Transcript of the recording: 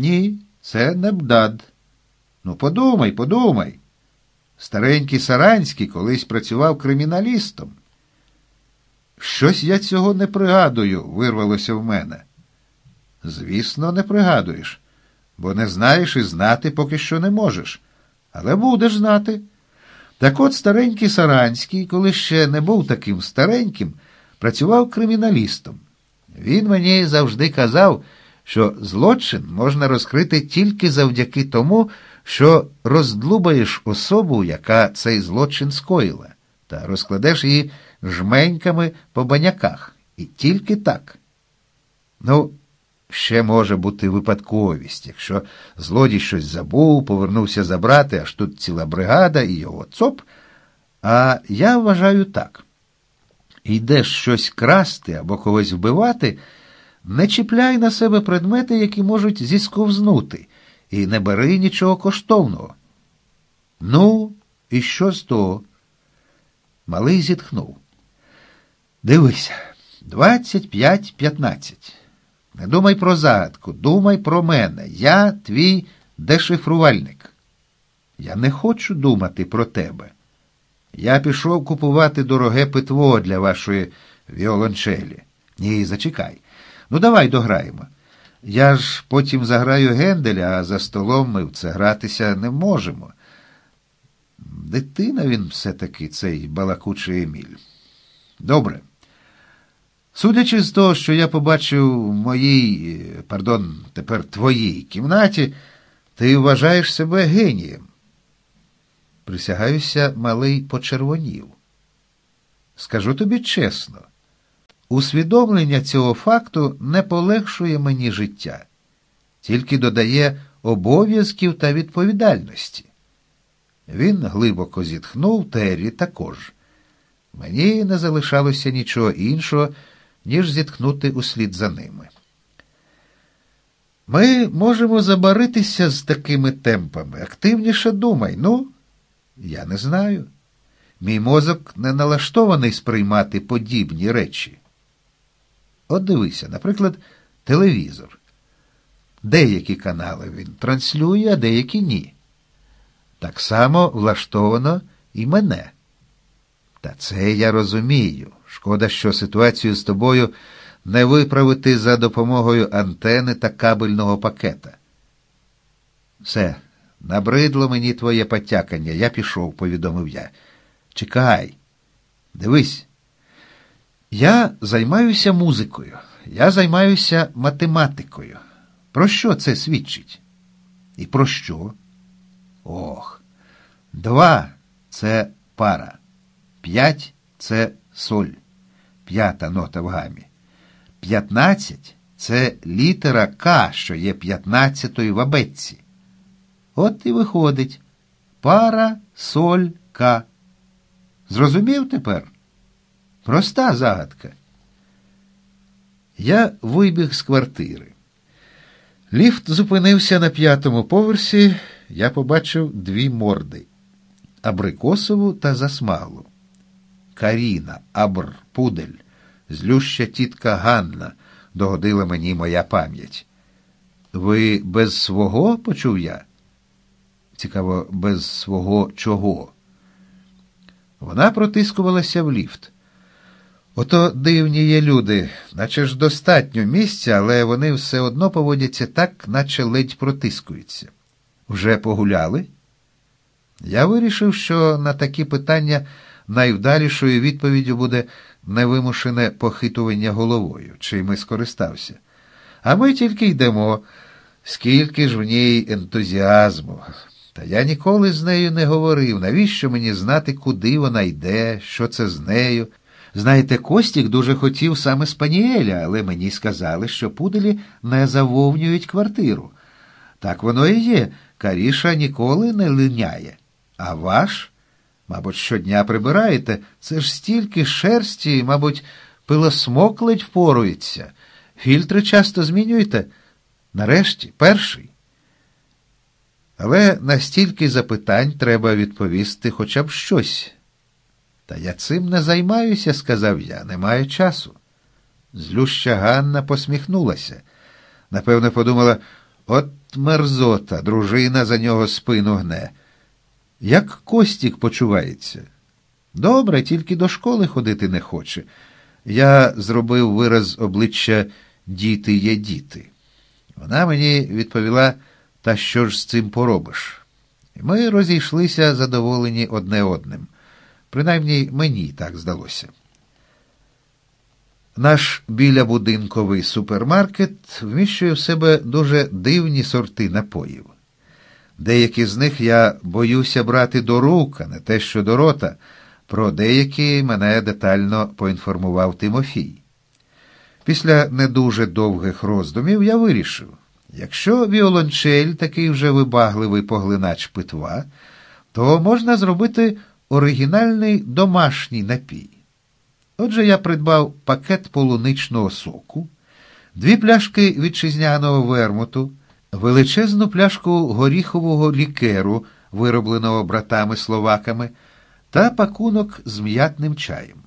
Ні, це не бдад. Ну, подумай, подумай. Старенький Саранський колись працював криміналістом. Щось я цього не пригадую, вирвалося в мене. Звісно, не пригадуєш, бо не знаєш і знати поки що не можеш. Але будеш знати. Так от старенький Саранський, коли ще не був таким стареньким, працював криміналістом. Він мені завжди казав, що злочин можна розкрити тільки завдяки тому, що роздлубаєш особу, яка цей злочин скоїла, та розкладеш її жменьками по баняках. І тільки так. Ну, ще може бути випадковість, якщо злодій щось забув, повернувся забрати, аж тут ціла бригада і його цоп. А я вважаю так. Йдеш щось красти або когось вбивати, не чіпляй на себе предмети, які можуть зісковзнути, і не бери нічого коштовного. Ну, і що з того? Малий зітхнув. Дивися, двадцять п'ять п'ятнадцять. Не думай про загадку, думай про мене. Я твій дешифрувальник. Я не хочу думати про тебе. Я пішов купувати дороге питво для вашої віолончелі. Ні, зачекай. Ну, давай дограємо. Я ж потім заграю генделя, а за столом ми в це гратися не можемо. Дитина він все-таки цей балакучий Еміль. Добре. Судячи з того, що я побачив в моїй, пардон, тепер твоїй кімнаті, ти вважаєш себе генієм. Присягаюся, малий почервонів. Скажу тобі чесно, усвідомлення цього факту не полегшує мені життя, тільки додає обов'язків та відповідальності. Він глибоко зітхнув, Террі також. Мені не залишалося нічого іншого, ніж зіткнути услід за ними. Ми можемо забаритися з такими темпами. Активніше думай, ну, я не знаю. Мій мозок не налаштований сприймати подібні речі. От дивися, наприклад, телевізор. Деякі канали він транслює, а деякі ні. Так само влаштовано і мене. Та це я розумію. Шкода, що ситуацію з тобою не виправити за допомогою антени та кабельного пакета. Все, набридло мені твоє потякання. Я пішов, повідомив я. Чекай, дивись. Я займаюся музикою, я займаюся математикою. Про що це свідчить? І про що? Ох. Два це пара. П'ять це соль. П'ята нота в гамі. П'ятнадцять це літера К, що є п'ятнадцятою в абетці. От і виходить пара соль К. Зрозумів тепер? Проста загадка. Я вибіг з квартири. Ліфт зупинився на п'ятому поверсі. Я побачив дві морди абрикосову та засмаглу. Каріна, Абр, Пудель, злюща тітка Ганна, догодила мені моя пам'ять. Ви без свого почув я? Цікаво, без свого чого? Вона протискувалася в ліфт. Ото дивні є люди, наче ж достатньо місця, але вони все одно поводяться так, наче ледь протискуються. Вже погуляли? Я вирішив, що на такі питання найвдалішою відповіддю буде невимушене похитування головою, чим і скористався. А ми тільки йдемо, скільки ж в ній ентузіазму. Та я ніколи з нею не говорив, навіщо мені знати, куди вона йде, що це з нею. Знаєте, Костік дуже хотів саме Спаніеля, але мені сказали, що пуделі не завовнюють квартиру. Так воно і є. Каріша ніколи не линяє. А ваш, мабуть, щодня прибираєте, це ж стільки шерсті, мабуть, пилосмок ледь впорується. Фільтри часто змінюєте. Нарешті, перший. Але на стільки запитань треба відповісти хоча б щось. Та я цим не займаюся, сказав я, не маю часу. Злюща Ганна посміхнулася. Напевно, подумала, от мерзота, дружина за нього спину гне. Як Костік почувається? Добре, тільки до школи ходити не хоче. Я зробив вираз обличчя діти є діти. Вона мені відповіла, та що ж з цим поробиш? І ми розійшлися задоволені одне одним. Принаймні мені так здалося. Наш білябудинковий супермаркет вміщує в себе дуже дивні сорти напоїв. Деякі з них я боюся брати до рук, а не те, що до рота. Про деякі мене детально поінформував Тимофій. Після не дуже довгих роздумів я вирішив, якщо віолончель такий вже вибагливий поглинач питва, то можна зробити оригінальний домашній напій. Отже, я придбав пакет полуничного соку, дві пляшки вітчизняного вермуту, величезну пляшку горіхового лікеру, виробленого братами словаками, та пакунок з м'ятним чаєм.